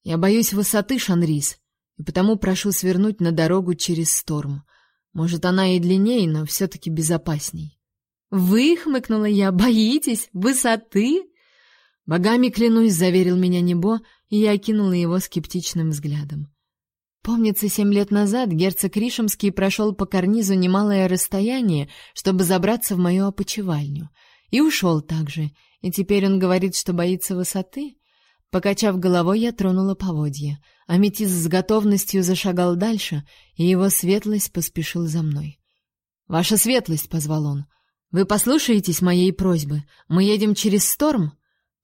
S1: «Я боюсь высоты, Шанрис, и потому прошу свернуть на дорогу через Сторм. Может, она и длиннее, но все-таки безопасней». «Вы?» — хмыкнула я. «Боитесь? Высоты?» «Богами клянусь», — заверил меня Небо, и я окинула его скептичным взглядом. Помнится, семь лет назад герцог Ришемский прошел по карнизу немалое расстояние, чтобы забраться в мою опочивальню — и ушел также. И теперь он говорит, что боится высоты? Покачав головой, я тронула поводья. Аметист с готовностью зашагал дальше, и его светлость поспешил за мной. «Ваша светлость!» — позвал он. «Вы послушаетесь моей просьбы? Мы едем через Сторм?»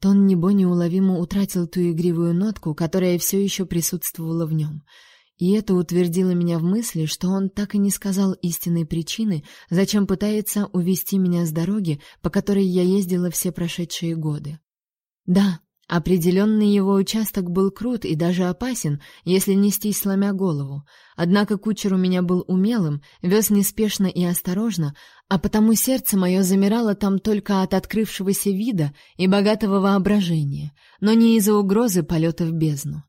S1: Тон Небо неуловимо утратил ту игривую нотку, которая все еще присутствовала в нем — и это утвердило меня в мысли, что он так и не сказал истинной причины, зачем пытается увести меня с дороги, по которой я ездила все прошедшие годы. Да, определенный его участок был крут и даже опасен, если нестись сломя голову. Однако кучер у меня был умелым, вез неспешно и осторожно, а потому сердце мое замирало там только от открывшегося вида и богатого воображения, но не из-за угрозы полета в бездну.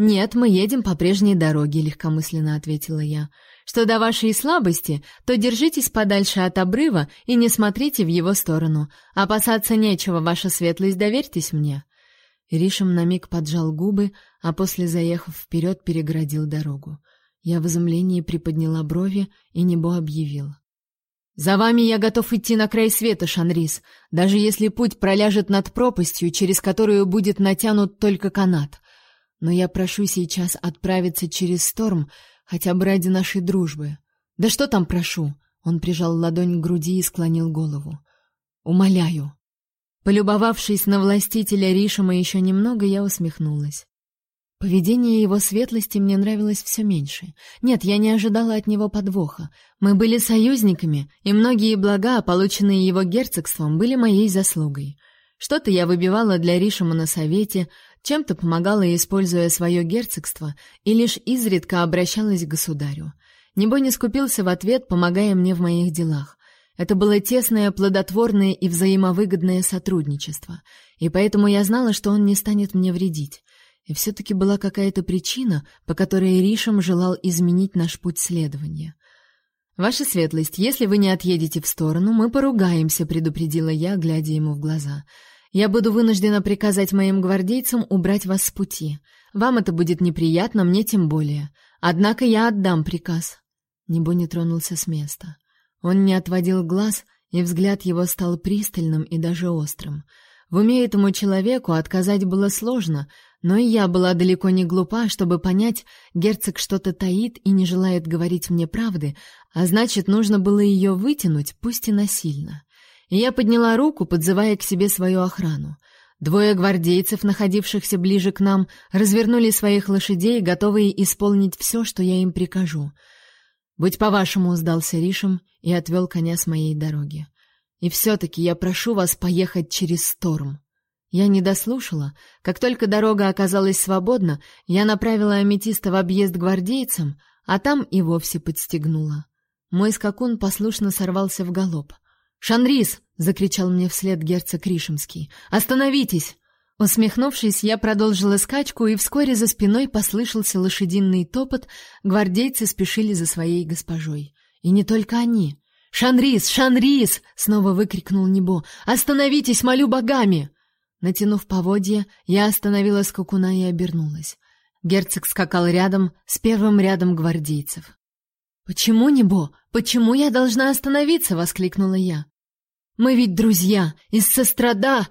S1: «Нет, мы едем по прежней дороге», — легкомысленно ответила я. «Что до вашей слабости, то держитесь подальше от обрыва и не смотрите в его сторону. Опасаться нечего, ваша светлость, доверьтесь мне». Ришем на миг поджал губы, а после, заехав вперед, перегородил дорогу. Я в изумлении приподняла брови, и небо объявил. «За вами я готов идти на край света, Шанрис, даже если путь проляжет над пропастью, через которую будет натянут только канат но я прошу сейчас отправиться через Сторм, хотя бы ради нашей дружбы. Да что там прошу? Он прижал ладонь к груди и склонил голову. Умоляю. Полюбовавшись на властителя Ришима еще немного, я усмехнулась. Поведение его светлости мне нравилось все меньше. Нет, я не ожидала от него подвоха. Мы были союзниками, и многие блага, полученные его герцогством, были моей заслугой. Что-то я выбивала для Ришима на совете, чем-то помогала, используя свое герцогство, и лишь изредка обращалась к государю. Небо не скупился в ответ, помогая мне в моих делах. Это было тесное, плодотворное и взаимовыгодное сотрудничество, и поэтому я знала, что он не станет мне вредить. И все-таки была какая-то причина, по которой Ришем желал изменить наш путь следования. «Ваша светлость, если вы не отъедете в сторону, мы поругаемся», — предупредила я, глядя ему в глаза. Я буду вынуждена приказать моим гвардейцам убрать вас с пути. Вам это будет неприятно, мне тем более. Однако я отдам приказ. Небо не тронулся с места. Он не отводил глаз, и взгляд его стал пристальным и даже острым. В уме этому человеку отказать было сложно, но и я была далеко не глупа, чтобы понять, герцог что-то таит и не желает говорить мне правды, а значит, нужно было ее вытянуть, пусть и насильно и я подняла руку, подзывая к себе свою охрану. Двое гвардейцев, находившихся ближе к нам, развернули своих лошадей, готовые исполнить все, что я им прикажу. «Будь по-вашему», — сдался Ришем и отвел коня с моей дороги. «И все-таки я прошу вас поехать через Сторм». Я не дослушала. Как только дорога оказалась свободна, я направила аметиста в объезд гвардейцам, а там и вовсе подстегнула. Мой скакун послушно сорвался в галоп — «Шанрис!» — закричал мне вслед герцог Ришемский. «Остановитесь!» Усмехнувшись, я продолжила скачку, и вскоре за спиной послышался лошадиный топот, гвардейцы спешили за своей госпожой. И не только они. «Шанрис! Шанрис!» — снова выкрикнул Небо. «Остановитесь, молю богами!» Натянув поводья, я остановила скакуна и обернулась. Герцог скакал рядом с первым рядом гвардейцев. «Почему, Небо? Почему я должна остановиться?» — воскликнула я. «Мы ведь друзья! Из сострада!»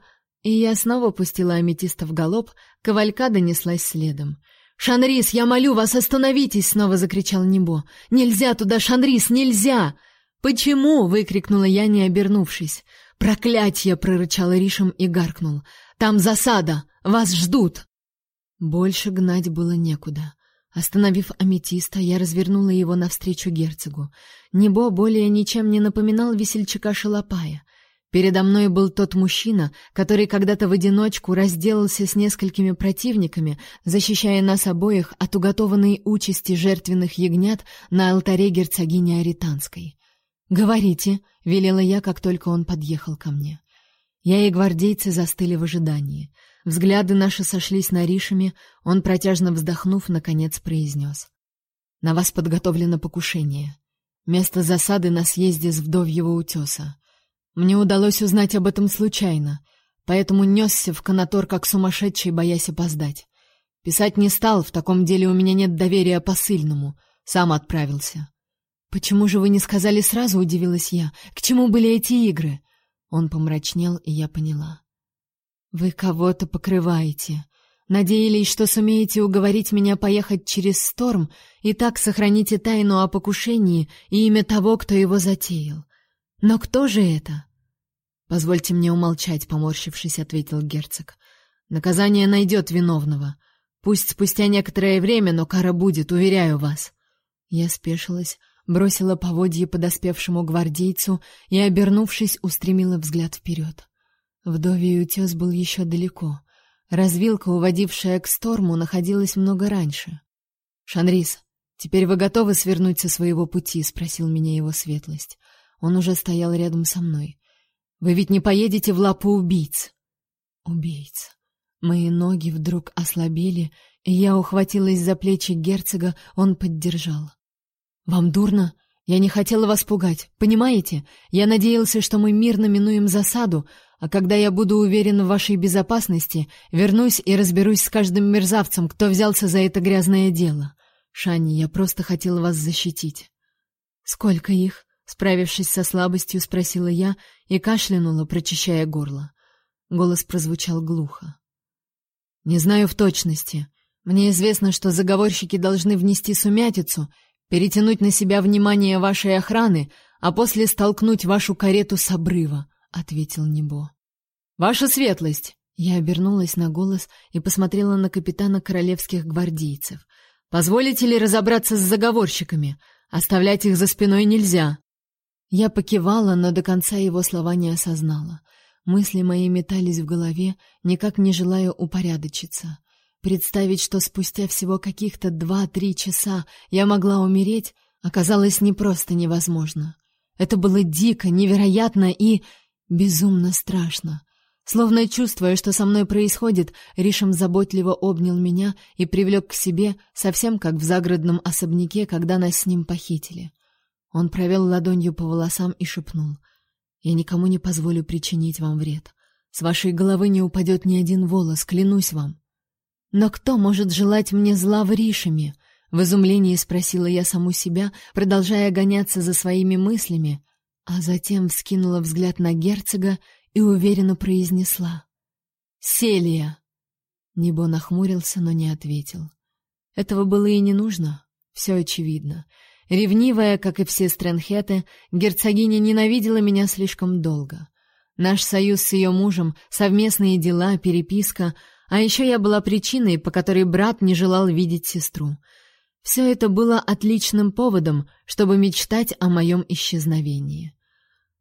S1: И я снова пустила аметиста в галоп, кавалька донеслась следом. «Шанрис, я молю вас, остановитесь!» — снова закричал Небо. «Нельзя туда, Шанрис, нельзя!» «Почему?» — выкрикнула я, не обернувшись. «Проклятье!» — прорычал Ришем и гаркнул. «Там засада! Вас ждут!» Больше гнать было некуда. Остановив аметиста, я развернула его навстречу герцогу. Небо более ничем не напоминал весельчака Шалопая. Передо мной был тот мужчина, который когда-то в одиночку разделался с несколькими противниками, защищая нас обоих от уготованной участи жертвенных ягнят на алтаре герцогини Аританской. «Говорите», — велела я, как только он подъехал ко мне. Я и гвардейцы застыли в ожидании. Взгляды наши сошлись на Ришами, он, протяжно вздохнув, наконец произнес. «На вас подготовлено покушение. Место засады на съезде с Вдовьего утеса. Мне удалось узнать об этом случайно, поэтому несся в канатор как сумасшедший, боясь опоздать. Писать не стал, в таком деле у меня нет доверия посыльному. Сам отправился». «Почему же вы не сказали сразу?» — удивилась я. «К чему были эти игры?» Он помрачнел, и я поняла. Вы кого-то покрываете. Надеялись, что сумеете уговорить меня поехать через Сторм и так сохраните тайну о покушении и имя того, кто его затеял. Но кто же это? Позвольте мне умолчать, поморщившись, ответил герцог. Наказание найдет виновного. Пусть спустя некоторое время, но кара будет, уверяю вас. Я спешилась, бросила поводье подоспевшему гвардейцу и, обернувшись, устремила взгляд вперед. Вдовий утес был еще далеко. Развилка, уводившая к сторму, находилась много раньше. «Шанрис, теперь вы готовы свернуть со своего пути?» — спросил меня его светлость. Он уже стоял рядом со мной. «Вы ведь не поедете в лапу убийц?» «Убийц». Мои ноги вдруг ослабели, и я ухватилась за плечи герцога, он поддержал. «Вам дурно? Я не хотела вас пугать, понимаете? Я надеялся, что мы мирно минуем засаду, а когда я буду уверен в вашей безопасности, вернусь и разберусь с каждым мерзавцем, кто взялся за это грязное дело. Шанни, я просто хотела вас защитить. Сколько их? Справившись со слабостью, спросила я и кашлянула, прочищая горло. Голос прозвучал глухо. Не знаю в точности. Мне известно, что заговорщики должны внести сумятицу, перетянуть на себя внимание вашей охраны, а после столкнуть вашу карету с обрыва ответил Небо. Ваша светлость. Я обернулась на голос и посмотрела на капитана королевских гвардейцев. Позволите ли разобраться с заговорщиками? Оставлять их за спиной нельзя. Я покивала, но до конца его слова не осознала. Мысли мои метались в голове, никак не желая упорядочиться. Представить, что спустя всего каких-то два-три часа я могла умереть, оказалось не просто невозможно. Это было дико, невероятно и Безумно страшно. Словно чувствуя, что со мной происходит, Ришем заботливо обнял меня и привлек к себе, совсем как в загородном особняке, когда нас с ним похитили. Он провел ладонью по волосам и шепнул: "Я никому не позволю причинить вам вред. С вашей головы не упадет ни один волос, клянусь вам". Но кто может желать мне зла в Ришеме? В изумлении спросила я саму себя, продолжая гоняться за своими мыслями, а затем вскинула взгляд на герцога и уверенно произнесла: "Селия". Небо нахмурился, но не ответил. Этого было и не нужно, все очевидно. Ревнивая, как и все Стрэнхеты, герцогиня ненавидела меня слишком долго. Наш союз с ее мужем, совместные дела, переписка, а еще я была причиной, по которой брат не желал видеть сестру. Все это было отличным поводом, чтобы мечтать о моем исчезновении.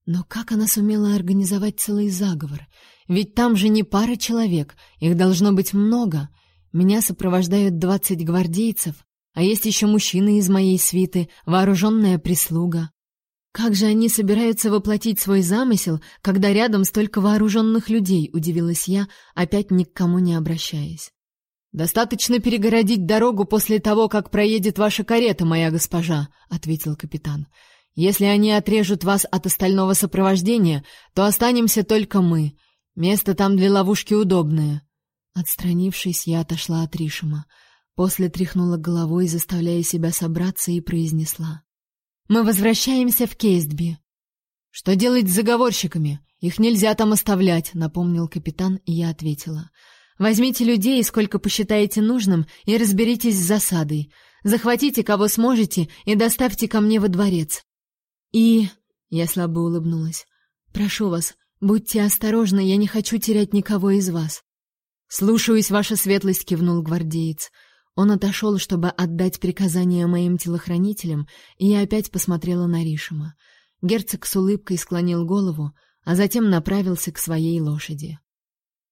S1: Но как она сумела организовать целый заговор? Ведь там же не пара человек, их должно быть много. Меня сопровождают двадцать гвардейцев, а есть еще мужчины из моей свиты, вооруженная прислуга. Как же они собираются воплотить свой замысел, когда рядом столько вооруженных людей, удивилась я, опять ни к кому не обращаясь. Достаточно перегородить дорогу после того, как проедет ваша карета, моя госпожа, ответил капитан. Если они отрежут вас от остального сопровождения, то останемся только мы. Место там для ловушки удобное. Отстранившись, я отошла от Ришима. После тряхнула головой, заставляя себя собраться, и произнесла: "Мы возвращаемся в Кейстби. Что делать с заговорщиками? Их нельзя там оставлять", напомнил капитан, и я ответила: "Возьмите людей, сколько посчитаете нужным, и разберитесь с засадой. Захватите кого сможете и доставьте ко мне во дворец. И я слабо улыбнулась. Прошу вас, будьте осторожны, я не хочу терять никого из вас. Слушаюсь, ваша светлость, кивнул гвардеец. Он отошел, чтобы отдать приказание моим телохранителям, и я опять посмотрела на Ришима. Герцог с улыбкой склонил голову, а затем направился к своей лошади.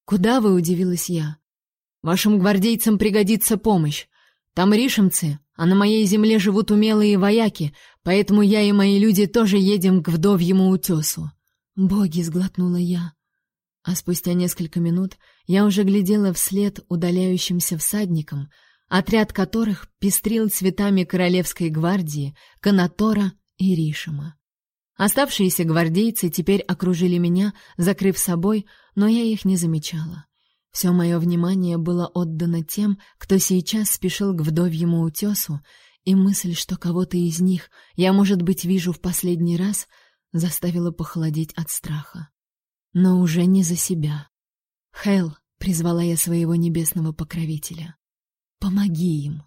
S1: Куда вы, удивилась я. Вашим гвардейцам пригодится помощь. Там ришемцы, а на моей земле живут умелые вояки, поэтому я и мои люди тоже едем к вдовьему утесу». «Боги!» — сглотнула я. А спустя несколько минут я уже глядела вслед удаляющимся всадникам, отряд которых пестрил цветами королевской гвардии, канатора и ришима. Оставшиеся гвардейцы теперь окружили меня, закрыв собой, но я их не замечала. Все мое внимание было отдано тем, кто сейчас спешил к вдовьему утесу, и мысль, что кого-то из них я, может быть, вижу в последний раз, заставила похолодеть от страха. Но уже не за себя. «Хэл», — призвала я своего небесного покровителя, — «помоги им».